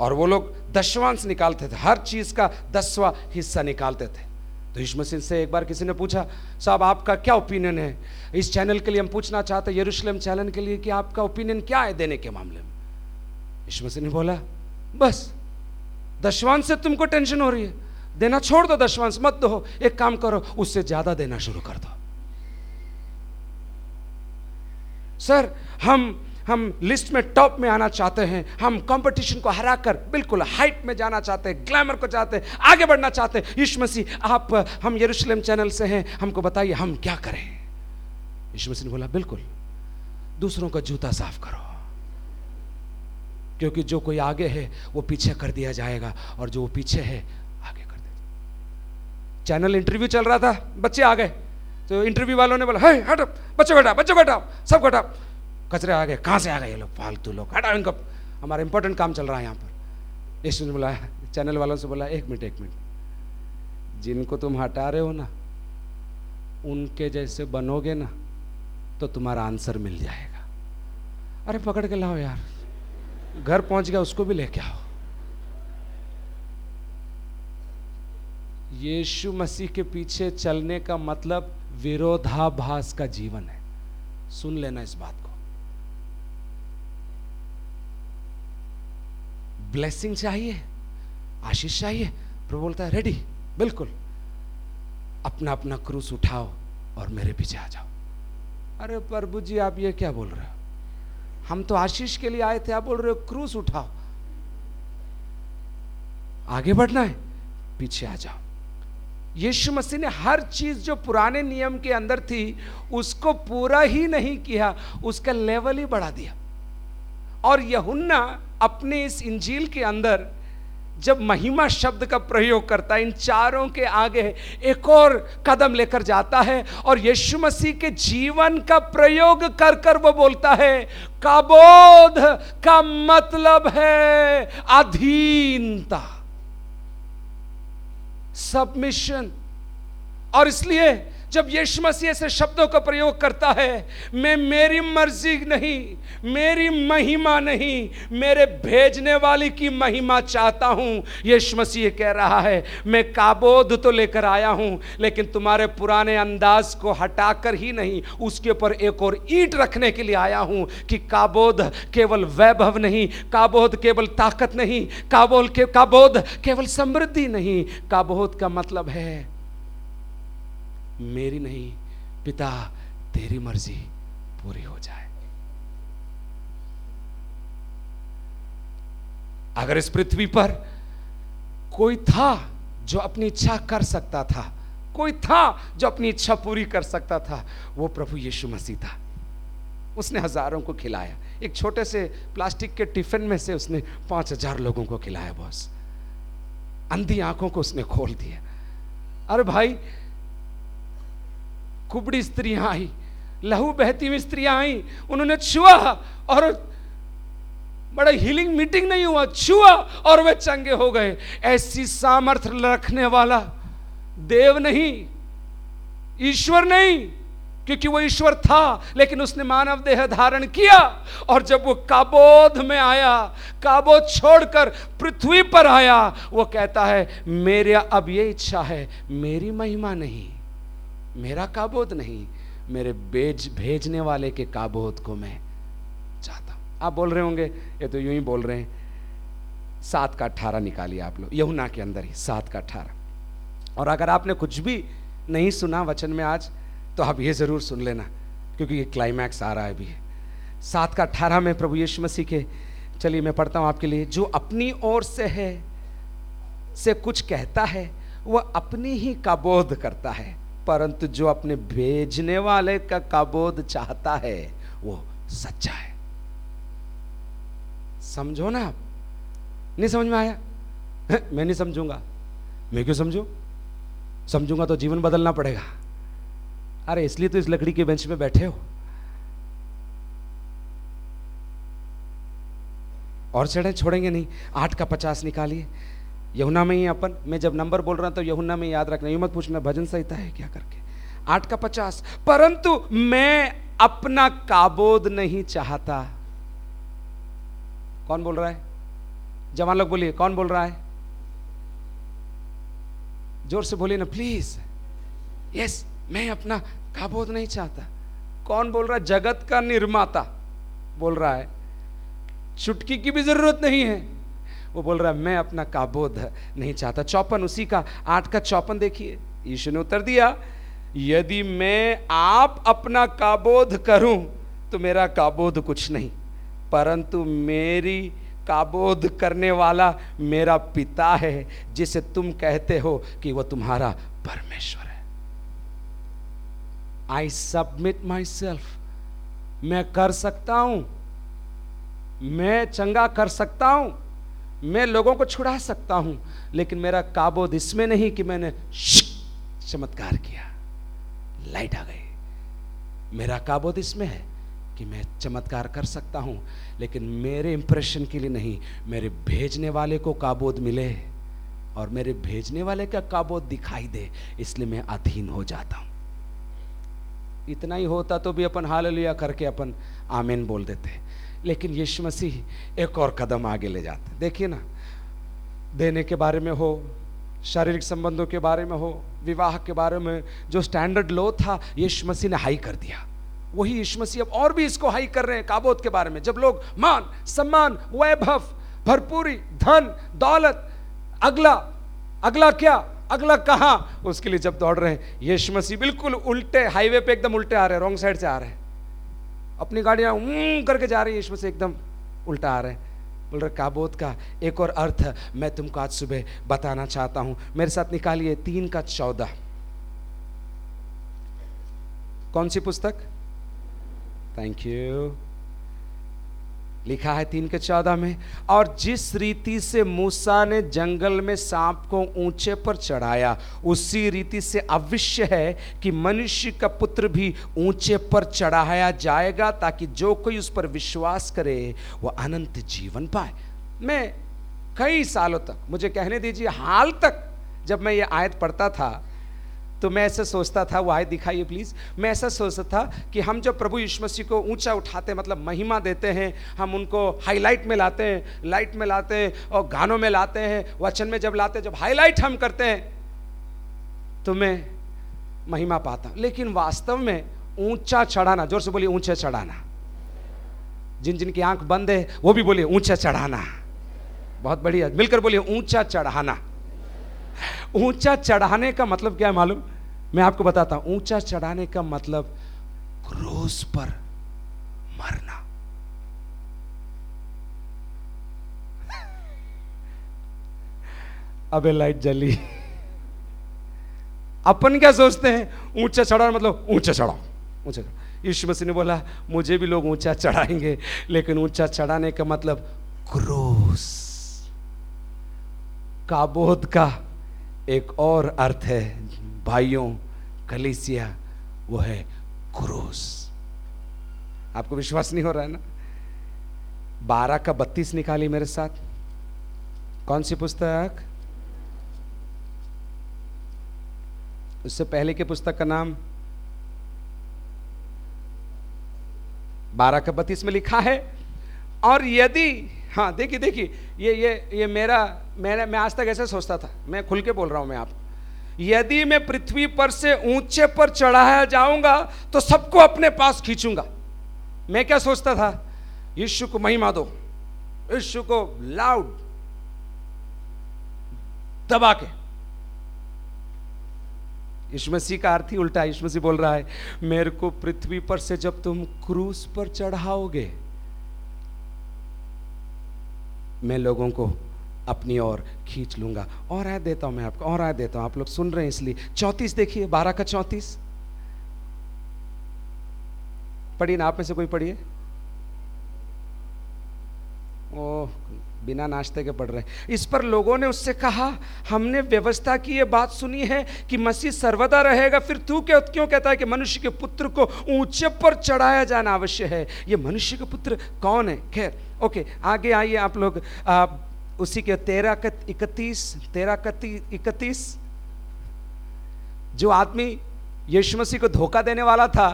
और वो लोग दशवांश निकालते थे, हर चीज़ का दसवां हिस्सा निकालते थे। तो यीशु मसीह से एक बार किसी ने पूछा, साहब, आपका क्या ओपिनियन है? इस चैनल के लिए हम पूछना चाहते हैं यरूशलेम चैनल के लिए कि आपका ओपिनियन क्या है देने के मामले में? यीशु मसीह ने बोला, बस, दशवांश से तुमको टेंशन हो रही है। देना छोड़ दो दशवांश, मत दो। एक काम करो, उससे ज़्यादा देना शुरू कर दो। सर, हम हम लिस्ट में टॉप में आना चाहते हैं, हम कंपटीशन को हरा कर बिल्कुल हाइट में जाना चाहते हैं ग्लैमर को चाहते हैं, आगे बढ़ना चाहते हैं। यीशु मसीह, आप, हम यरूशलेम चैनल से हैं, हमको बताइए, हम क्या करें? यीशु मसीह ने बोला, बिल्कुल, दूसरों का जूता साफ़ करो। क्योंकि जो कोई आगे है, वो पीछे कर दिया जाएगा, और जो वो पीछे है, आगे कर दिया चैनल इंटरव्यू चल रहा था, बच्चे आ गए। तो इंटरव्यू वालों ने बोला हे हटो, बच्चों बैठा बच्चों बैठाओ सब हटाओ। कचरे आ गए, कहाँ से आ गए ये लोग? फालतू लोग। हटाओ इनको। हमारा इंपॉर्टेंट काम चल रहा है यहाँ पर। यीशु ने बोला, चैनल वालों से बोला, एक मिनट एक मिनट। जिनको तुम हटा रहे हो ना, उनके जैसे बनोगे ना तो तुम्हारा आंसर मिल जाएगा। अरे, पकड़ के लाओ यार। घर पहुँच गया, उसको भी लेके आओ। यीशु मसीह के पीछे चलने का मतलब विरोधाभास का जीवन है। सुन लेना इस बात को ब्लेसिंग चाहिए, आशीष चाहिए। प्रभु बोलता है रेडी बिल्कुल। अपना अपना क्रूस उठाओ और मेरे पीछे आ जाओ। अरे प्रभु जी, आप ये क्या बोल रहे हो? हम तो आशीष के लिए आए थे, आप बोल रहे हो, क्रूस उठाओ। आगे बढ़ना है, पीछे आ जाओ। यीशु मसीह ने हर चीज़ जो पुराने नियम के अंदर थी, उसको पूरा ही नहीं किया, उसका लेवल ही बढ़ा दिया। और यहुन्ना अपने इस इंजील के अंदर जब महिमा शब्द का प्रयोग करता है, इन चारों के आगे एक और कदम लेकर जाता है और यीशु मसीह के जीवन का प्रयोग कर कर वो बोलता है काबोध का मतलब है अधीनता सबमिशन और इसलिए जब यीशु मसीह ऐसे शब्दों का प्रयोग करता है, मैं मेरी मर्ज़ी नहीं, मेरी महिमा नहीं, मेरे भेजने वाली की महिमा चाहता हूँ। यीशु मसीह कह रहा है, मैं काबोध तो लेकर आया हूँ, लेकिन तुम्हारे पुराने अंदाज को हटाकर ही नहीं, उसके ऊपर एक और ईट रखने के लिए आया हूँ कि काबोध केवल वैभव नहीं काबोध केवल ताकत नहीं, काबोल के काबोध केवल समृद्धि नहीं। काबोध का मतलब है मेरी नहीं, पिता, तेरी मर्ज़ी पूरी हो जाए। अगर इस पृथ्वी पर कोई था जो अपनी इच्छा कर सकता था, कोई था जो अपनी इच्छा पूरी कर सकता था, वो प्रभु यीशु मसीह था। उसने हज़ारों को खिलाया। एक छोटे से प्लास्टिक के टिफ़िन में से उसने पाँच हज़ार लोगों को खिलाया बॉस। अंधी आँखों को उसने खोल दिया। अरे भाई कुबड़ी स्त्रियाँ आई, लहू बहती हुई स्त्रियाँ आई, उन्होंने छुआ और बड़ा हीलिंग मीटिंग नहीं हुआ, छुआ और वे चंगे हो गए। ऐसी सामर्थ्य रखने वाला देव नहीं, ईश्वर नहीं, क्योंकि वो ईश्वर था, लेकिन उसने मानव देह धारण किया और जब वो काबोध में आया, काबोध छोड़कर पृथ्वी पर आया, वो कहता है, मेरे, अब ये इच्छा है, मेरी महिमा नहीं मेरा काबोध नहीं, मेरे बेज, भेजने वाले के काबोध को मैं चाहता हूँ। आप बोल रहे होंगे, ये तो यूँ ही बोल रहे हैं, सात का अठारह निकालिए आप लोग, यहुना के अंदर ही, सात का अठारह। और अगर आपने कुछ भी नहीं सुना वचन में आज तो आप ये ज़रूर सुन लेना, क्योंकि ये क्लाइमैक्स आ रहा है अभी। सात का अठारह में प्रभु यीशु मसीह के, चलिए मैं पढ़ता हूँ आपके लिए, जो अपनी ओर से है, से कुछ कहता है, वह अपनी ही का बोध करता है। परंतु जो अपने भेजने वाले का काबोध चाहता है, वो सच्चा है। समझो ना आप? नहीं समझ में आया? मैं नहीं समझूँगा। मैं क्यों समझू? समझूँगा तो जीवन बदलना पड़ेगा। अरे, इसलिए तो इस लकड़ी के बेंच में बैठे हो। और चढ़े, छोड़ेंगे नहीं। आठ का पचास निकालिए। यहुना में ही अपन, मैं जब नंबर बोल रहा हूँ तो यहुना में याद रखना। यू मत पूछना, भजन संहिता है क्या करके? आठ का पचास। परंतु मैं अपना काबोध नहीं चाहता। कौन बोल रहा है? जवान लोग बोलिए, कौन बोल रहा है? ज़ोर से बोलिए ना प्लीज़ यस मैं अपना काबोध नहीं चाहता। कौन बोल रहा है? जगत का निर्माता बोल रहा है। चुटकी की भी ज़रूरत नहीं है। वो बोल रहा है, मैं अपना काबोध नहीं चाहता। चौपन, उसी का, आठ का चौपन देखिए। यीशु ने उत्तर दिया, यदि मैं आप अपना काबोध करूँ तो मेरा काबोध कुछ नहीं। परंतु मेरी काबोध करने वाला मेरा पिता है, जिसे तुम कहते हो कि वह तुम्हारा परमेश्वर है। आई सबमिट माई सेल्फ मैं कर सकता हूँ। मैं चंगा कर सकता हूँ। मैं लोगों को छुड़ा सकता हूँ, लेकिन मेरा काबोध इसमें नहीं कि मैंने चमत्कार किया। लाइट आ गई। मेरा काबोध इसमें है कि मैं चमत्कार कर सकता हूँ, लेकिन मेरे इंप्रेशन के लिए नहीं, मेरे भेजने वाले को काबोध मिले और मेरे भेजने वाले का काबोध दिखाई दे, इसलिए मैं अधीन हो जाता हूँ। इतना ही होता तो भी अपन हाल लिया करके अपन आमीन बोल देते। लेकिन यीशु मसीह एक और कदम आगे ले जाते देखिए ना, देने के बारे में हो, शारीरिक संबंधों के बारे में हो, विवाह के बारे में जो स्टैंडर्ड लो था, यीशु मसीह ने हाई कर दिया। वही यीशु मसीह अब और भी इसको हाई कर रहे हैं काबोत के बारे में। जब लोग मान, सम्मान, वैभव, भरपूरी, धन, दौलत, अगला अगला क्या, अगला कहा, उसके लिए जब दौड़ रहे हैं, यीशु मसीह बिल्कुल उल्टे हाईवे पे एकदम उल्टे आ रहे हैं रॉन्ग साइड से आ रहे हैं। अपनी गाड़ियाँ करके जा रही है, इसमें से एकदम उल्टा आ रहे हैं। बोल रहे काबोध का? एक और अर्थ मैं तुमको आज सुबह बताना चाहता हूँ। मेरे साथ निकालिए तीन का चौदह। कौन सी पुस्तक? थैंक यू लिखा है तीन के चौदह में, और जिस रीति से मूसा ने जंगल में सांप को ऊँचे पर चढ़ाया, उसी रीति से अवश्य है कि मनुष्य का पुत्र भी ऊँचे पर चढ़ाया जाएगा, ताकि जो कोई उस पर विश्वास करे, वह अनंत जीवन पाए। मैं कई सालों तक, मुझे कहने दीजिए हाल तक, जब मैं ये आयत पढ़ता था तो मैं ऐसा सोचता था वो आए दिखाइए प्लीज़ मैं ऐसा सोचता था कि हम जब प्रभु यीशु मसीह को ऊँचा उठाते मतलब महिमा देते हैं, हम उनको हाईलाइट में लाते हैं लाइट में लाते हैं और गानों में लाते हैं, वचन में जब लाते हैं, जब हाईलाइट हम करते हैं तो मैं महिमा पाता। लेकिन वास्तव में ऊँचा चढ़ाना, ज़ोर से बोलिए ऊँचा चढ़ाना। जिन जिनकी आँख बंद है, वो भी बोलिए ऊँचा चढ़ाना। बहुत बढ़िया। मिलकर बोलिए ऊँचा चढ़ाना। ऊँचा चढ़ाने का मतलब क्या है मालूम? मैं आपको बताता हूँ, ऊँचा चढ़ाने का मतलब क्रोस पर मरना। अबे लाइट जली। अपन क्या सोचते हैं? ऊँचा चढ़ा मतलब ऊँचा चढ़ाओ, ऊँचा यीशु मसीह ने बोला, मुझे भी लोग ऊँचा चढ़ाएँगे, लेकिन ऊँचा चढ़ाने का मतलब क्रोस। काबोध का एक और अर्थ है, भाइयों, कलिसिया, वो है क्रूस। आपको विश्वास नहीं हो रहा है ना? बारह का बत्तीस निकाली मेरे साथ। कौन सी पुस्तक? उससे पहले के पुस्तक का नाम? बारह का बत्तीस में लिखा है, और यदि हाँ देखिए देखिए, ये ये ये मेरा मैंने मैं आज तक ऐसे सोचता था, मैं खुल के बोल रहा हूँ मैं आपको यदि मैं पृथ्वी पर से ऊँचे पर चढ़ाया जाऊँगा तो सबको अपने पास खींचूँगा। मैं क्या सोचता था? यीशु को महिमा दो, यीशु को लाउड दबा के। यीशु मसीह का अर्थ ही उल्टा यीशु मसीह बोल रहा है, मेरे को पृथ्वी पर से जब तुम क्रूस पर चढ़ाओगे मैं लोगों को अपनी ओर खींच लूँगा। और आय देता हूँ मैं आपको, और आय देता हूँ। आप लोग सुन रहे हैं इसलिए। चौतीस देखिए, बारह का चौतीस। पढ़िए ना, आप में से कोई पढ़िए? बिना नाश्ते के पढ़ रहे। इस पर लोगों ने उससे कहा हमने व्यवस्था की ये बात सुनी है कि मसीह सर्वदा रहेगा फिर तू क्या क्यों कहता है कि मनुष्य के पुत्र को ऊँचे पर चढ़ाया जाना अवश्य है? ये मनुष्य का पुत्र कौन है? खैर ओके आगे आइए आप लोग। आ, उसी के तेरह इकतीस तेरह इकतीस। जो आदमी यीशु मसीह को धोखा देने वाला था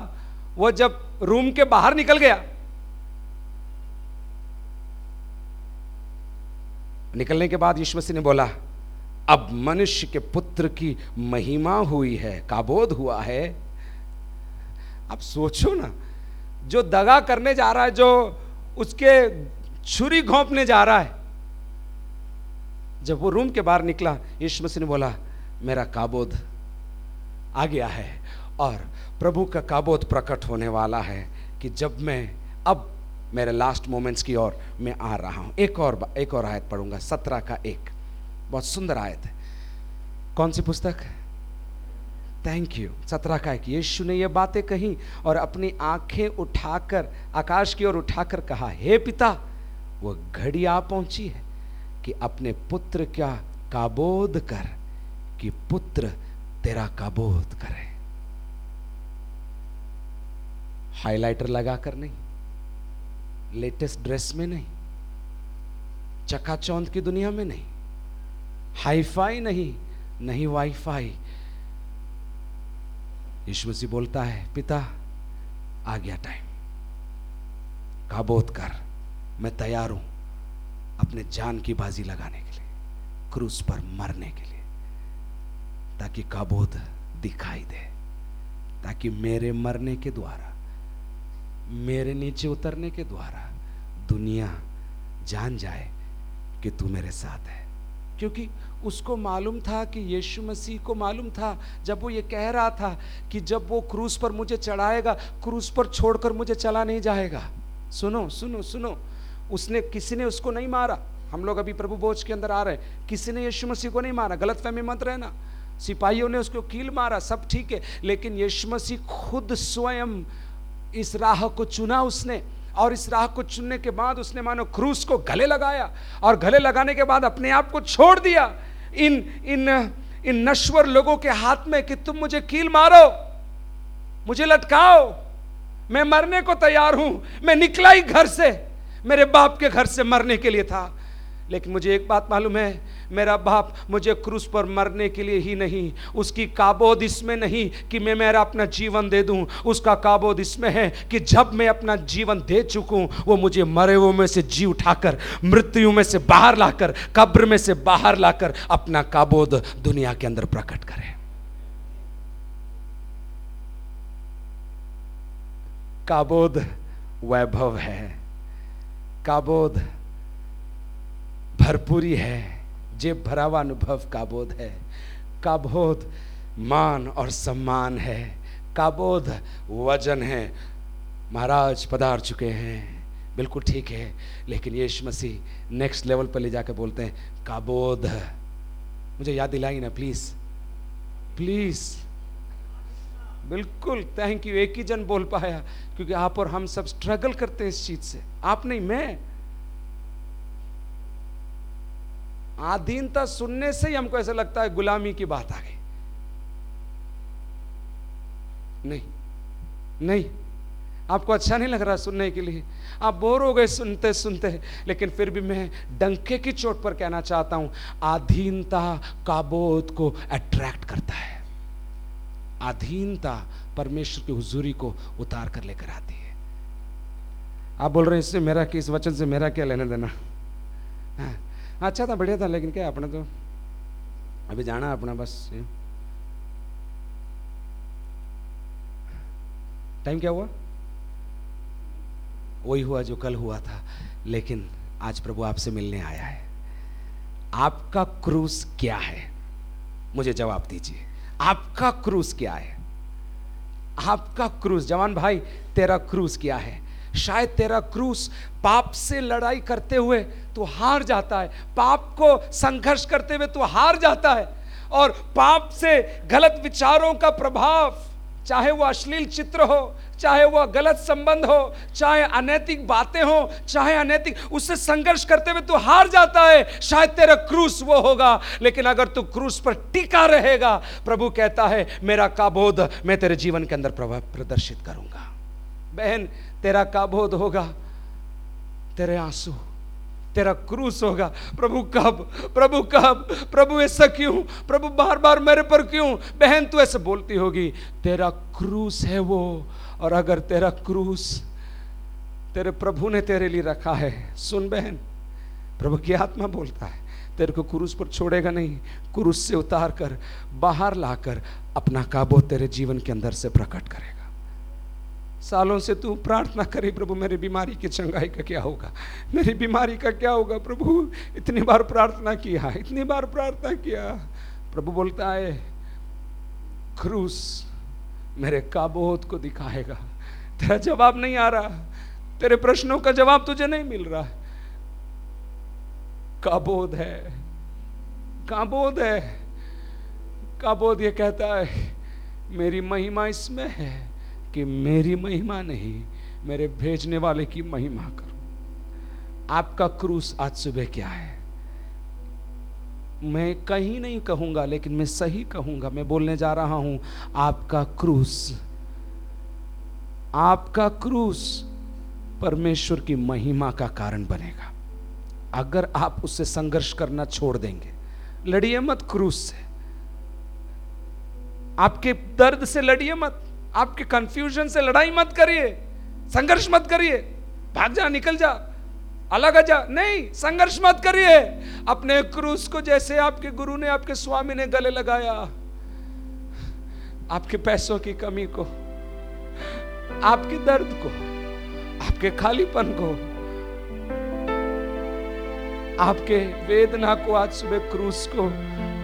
वो जब रूम के बाहर निकल गया निकलने के बाद यीशु मसीह ने बोला, अब मनुष्य के पुत्र की महिमा हुई है, काबोध हुआ है। अब सोचो ना, जो दगा करने जा रहा है, जो उसके छुरी घोंपने जा रहा है, जब वो रूम के बाहर निकला, यीशु मसीह ने बोला, मेरा काबोध आ गया है और प्रभु का काबोध प्रकट होने वाला है कि जब मैं अब मेरे लास्ट मोमेंट्स की ओर मैं आ रहा हूँ। एक और एक और आयत पढ़ूँगा, सत्रह का एक। बहुत सुंदर आयत है। कौन सी पुस्तक? थैंक यू सत्रह का एक। यीशु ने यह बातें कही और अपनी आँखें उठाकर, आकाश की ओर उठाकर कहा, हे पिता वह घड़ी आ पहुँची है कि अपने पुत्र क्या काबोध कर, कि पुत्र तेरा काबोध करे। हाइलाइटर लगाकर नहीं। लेटेस्ट ड्रेस में नहीं चकाचौंध की दुनिया में नहीं, हाईफाई नहीं नहीं वाईफाई। यीशु मसीह बोलता है, पिता, आ गया टाइम काबोध कर, मैं तैयार हूँ अपने जान की बाजी लगाने के लिए, क्रूस पर मरने के लिए, ताकि काबोध दिखाई दे, ताकि मेरे मरने के द्वारा मेरे नीचे उतरने के द्वारा दुनिया जान जाए कि तू मेरे साथ है। क्योंकि उसको मालूम था कि यीशु मसीह को मालूम था, जब वो ये कह रहा था कि जब वो क्रूस पर मुझे चढ़ाएगा, क्रूस पर छोड़कर मुझे चला नहीं जाएगा। सुनो सुनो सुनो। उसने किसी ने उसको नहीं मारा? हम लोग अभी प्रभु बोझ के अंदर आ रहे हैं। किसी ने यीशु मसीह को नहीं मारा? गलत फहमी मत रहना। सिपाहियों ने उसको कील मारा, सब ठीक है। लेकिन यीशु मसीह खुद स्वयं इस राह को चुना उसने और इस राह को चुनने के बाद उसने मानो क्रूस को गले लगाया और गले लगाने के बाद अपने आप को छोड़ दिया। इन इन इन नश्वर लोगों के हाथ में कि तुम मुझे कील मारो, मुझे लटकाओ, मैं मरने को तैयार हूँ, मैं निकला ही घर से, मेरे बाप के घर से मरने के लिए था। लेकिन मुझे एक बात मालूम है, मेरा बाप मुझे क्रूस पर मरने के लिए ही नहीं, उसकी काबोद इसमें नहीं कि मैं मेरा अपना जीवन दे दूँ। उसका काबोद इसमें है कि जब मैं अपना जीवन दे चुकूं, वो मुझे मरे हुए में से जी उठाकर मृत्यु में से बाहर लाकर, कब्र में से बाहर लाकर अपना काबोद दुनिया के अंदर प्रकट करे। काबोद वैभव है। काबोध भरपूरी है, जेब भरा हुआ अनुभव का बोध है। का बोध मान और सम्मान है, का बोध वज़न है। महाराज पधार चुके हैं, बिल्कुल ठीक है, लेकिन यीशु मसीह नेक्स्ट लेवल पर ले जाकर बोलते हैं, का बोध। मुझे याद दिलाई ना प्लीज़ प्लीज़ बिल्कुल थैंक यू एक ही जन बोल पाया, क्योंकि आप और हम सब स्ट्रगल करते हैं इस चीज़ से। आप नहीं, मैं। आधीनता सुनने से ही हमको ऐसा लगता है गुलामी की बात आ गई। नहीं नहीं। आपको अच्छा नहीं लग रहा सुनने के लिए? आप बोर हो गए सुनते सुनते लेकिन फिर भी मैं डंके की चोट पर कहना चाहता हूँ, आधीनता काबोध को अट्रैक्ट करता है। अधीनता परमेश्वर की हुजूरी को उतार कर लेकर आती है। आप बोल रहे हैं, इससे मेरा कि, इस वचन से मेरा क्या लेना देना? हाँ। अच्छा था, बढ़िया था, लेकिन क्या अपने तो? अभी जाना अपना बस टाइम क्या हुआ? वही हुआ जो कल हुआ था, लेकिन आज प्रभु आपसे मिलने आया है। आपका क्रूस क्या है? मुझे जवाब दीजिए। आपका क्रूस क्या है? आपका क्रूस, जवान भाई, तेरा क्रूस क्या है? शायद तेरा क्रूस पाप से लड़ाई करते हुए तू हार जाता है। पाप को संघर्ष करते हुए तू हार जाता है। और पाप से गलत विचारों का प्रभाव, चाहे वो अश्लील चित्र हो, चाहे वह गलत संबंध हो, चाहे अनैतिक बातें हो, चाहे अनैतिक, उससे संघर्ष करते हुए तू हार जाता है। शायद तेरा क्रूस वो होगा, लेकिन अगर तू क्रूस पर टिका रहेगा, प्रभु कहता है, मेरा काबोध मैं तेरे जीवन के अंदर प्रदर्शित करूँगा। बहन तेरा काबोध होगा? तेरे आँसू, तेरा क्रूस होगा। प्रभु कब? प्रभु कब? प्रभु ऐसा क्यों? प्रभु बार बार मेरे पर क्यों? बहन, तू ऐसे बोलती होगी, तेरा क्रूस है वो, और अगर तेरा क्रूस तेरे प्रभु ने तेरे लिए रखा है, सुन बहन, प्रभु की आत्मा बोलता है, तेरे को क्रूस पर छोड़ेगा नहीं, क्रूस से उतार कर, बाहर लाकर अपना काबो तेरे जीवन के अंदर से प्रकट करेगा। सालों से तू प्रार्थना करे प्रभु, मेरी बीमारी की चंगाई का क्या होगा? मेरी बीमारी का क्या होगा, प्रभु? इतनी बार प्रार्थना किया, इतनी बार प्रार्थना किया। प्रभु बोलता है, क्रूस मेरे काबोध को दिखाएगा। तेरा जवाब नहीं आ रहा। तेरे प्रश्नों का जवाब तुझे नहीं मिल रहा। काबोध है काबोध है। काबोध ये कहता है, मेरी महिमा इसमें है। कि मेरी महिमा नहीं, मेरे भेजने वाले की महिमा करो। आपका क्रूस आज सुबह क्या है? मैं कहीं नहीं कहूँगा, लेकिन मैं सही कहूँगा। मैं बोलने जा रहा हूँ, आपका क्रूस आपका क्रूस परमेश्वर की महिमा का कारण बनेगा। अगर आप उससे संघर्ष करना छोड़ देंगे, लड़िए मत क्रूस से। आपके दर्द से लड़िए मत। आपके कंफ्यूजन से लड़ाई मत करिए, संघर्ष मत करिए, भाग जा, निकल जा, अलग जा। नहीं, संघर्ष मत करिए। अपने क्रूस को जैसे आपके गुरु ने, आपके स्वामी ने गले लगाया, आपके पैसों की कमी को, आपके दर्द को, आपके खालीपन को, आपके वेदना को आज सुबह क्रूस को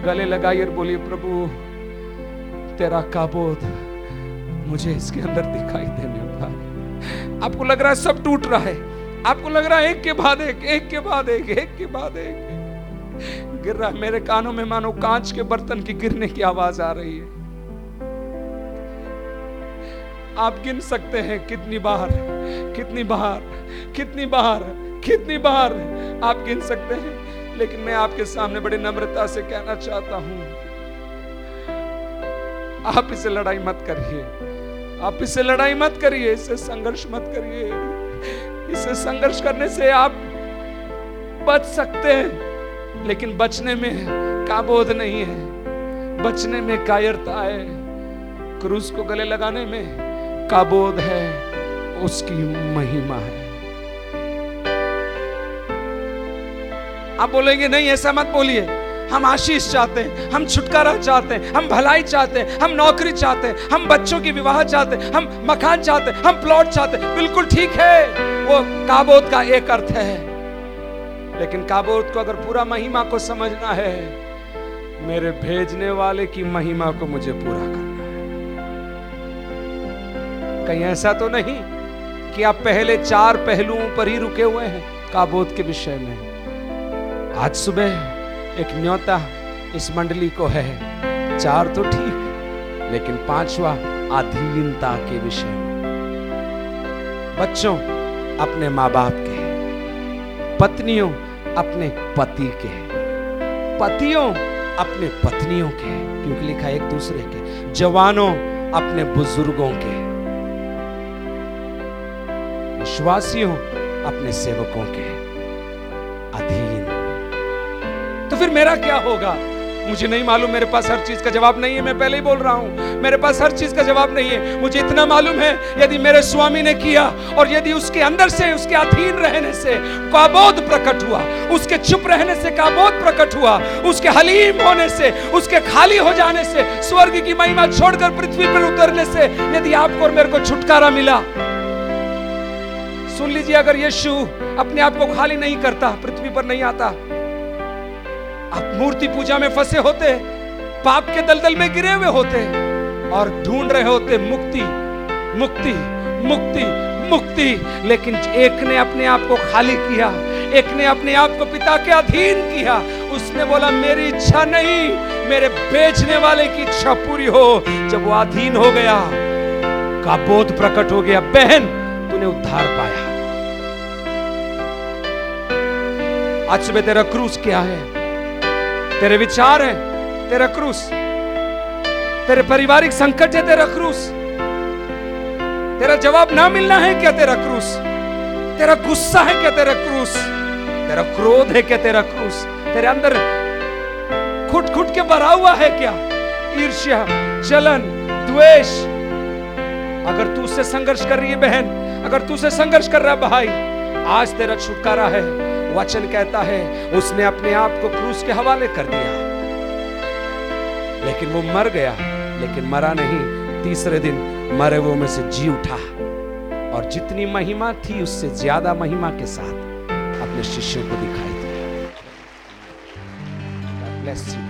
गले लगाइए और बोलिए प्रभु, तेरा काबोध मुझे इसके अंदर दिखाई देने वाला आपको लग रहा है सब टूट रहा है। आपको लग रहा है एक के बाद एक एक के बाद एक एक के बाद एक। गिर रहा है। मेरे कानों में मानो कांच के बर्तन की गिरने की आवाज़ आ रही है। आप गिन सकते हैं कितनी बार कितनी बार कितनी बार कितनी बार आप गिन सकते हैं। लेकिन मैं आपके सामने बड़ी नम्रता से कहना चाहता हूँ, आप इसे लड़ाई मत करिए। आप इससे लड़ाई मत करिए, इससे संघर्ष मत करिए। इससे संघर्ष करने से आप बच सकते हैं, लेकिन बचने में काबोध नहीं है। बचने में कायरता है। क्रूस को गले लगाने में काबोध है। उसकी महिमा है। आप बोलेंगे, नहीं, ऐसा मत बोलिए। हम आशीष चाहते हैं, हम छुटकारा चाहते हैं, हम भलाई चाहते हैं, हम नौकरी चाहते हैं, हम बच्चों की विवाह चाहते हैं, हम मकान चाहते हैं, हम प्लॉट चाहते हैं। बिल्कुल ठीक है, वो काबोत का एक अर्थ है। लेकिन काबोत को अगर पूरा महिमा को समझना है, मेरे भेजने वाले की महिमा को मुझे पूरा करना है। कहीं ऐसा तो नहीं कि आप पहले चार पहलुओं पर ही रुके हुए हैं, काबोत के विषय में। आज सुबह एक न्योता इस मंडली को है। चार तो ठीक, लेकिन पांचवा अधीनता के विषय। बच्चों, अपने माँ बाप के पत्नियों, अपने पति के पतियों, अपने पत्नियों के क्योंकि लिखा एक दूसरे के। जवानों, अपने बुज़ुर्गों के विश्वासियों, अपने सेवकों के अधीन फिर मेरा क्या होगा? मुझे नहीं मालूम, मेरे पास हर चीज़ का जवाब नहीं है, मैं पहले ही बोल रहा हूँ। मेरे पास हर चीज़ का जवाब नहीं है। मुझे इतना मालूम है, यदि मेरे स्वामी ने किया और यदि उसके अंदर से, उसके अधीन रहने से काबोध प्रकट हुआ, उसके चुप रहने से काबोध प्रकट हुआ, उसके हलीम होने से, उसके खाली हो जाने से, स्वर्ग की महिमा छोड़कर पृथ्वी पर उतरने से यदि आपको और मेरे को छुटकारा मिला, सुन लीजिए, अगर यीशु अपने आप को खाली नहीं करता, पृथ्वी पर नहीं आता आप मूर्ति पूजा में फंसे होते, पाप के दलदल में गिरे हुए होते और ढूंढ रहे होते मुक्ति मुक्ति मुक्ति मुक्ति। लेकिन एक ने अपने आप को खाली किया, एक ने अपने आप को पिता के अधीन किया। उसने बोला, मेरी इच्छा नहीं, मेरे बेचने वाले की इच्छा पूरी हो। जब वो अधीन हो गया, का बोध प्रकट हो गया, बहन, तूने उद्धार पाया। आज सुबह तेरा क्रूस क्या है? तेरे विचार है, तेरा क्रूस। तेरे पारिवारिक संकट है, तेरा क्रूस। तेरा जवाब ना मिलना है क्या तेरा क्रूस? तेरा गुस्सा है क्या तेरा क्रूस? तेरा क्रोध है क्या तेरा क्रूस? तेरे अंदर खुट खुट के भरा हुआ है क्या? ईर्ष्या, जलन, द्वेष। अगर तू उससे संघर्ष कर रही है बहन, अगर तू से संघर्ष कर रहा है भाई, आज तेरा छुटकारा है। वचन कहता है, उसने अपने आप को क्रूस के हवाले कर दिया। लेकिन वो मर गया, लेकिन मरा नहीं। तीसरे दिन मरे वो में से जी उठा। और जितनी महिमा थी, उससे ज़्यादा महिमा के साथ अपने शिष्यों को दिखाई दी ब्लेस यू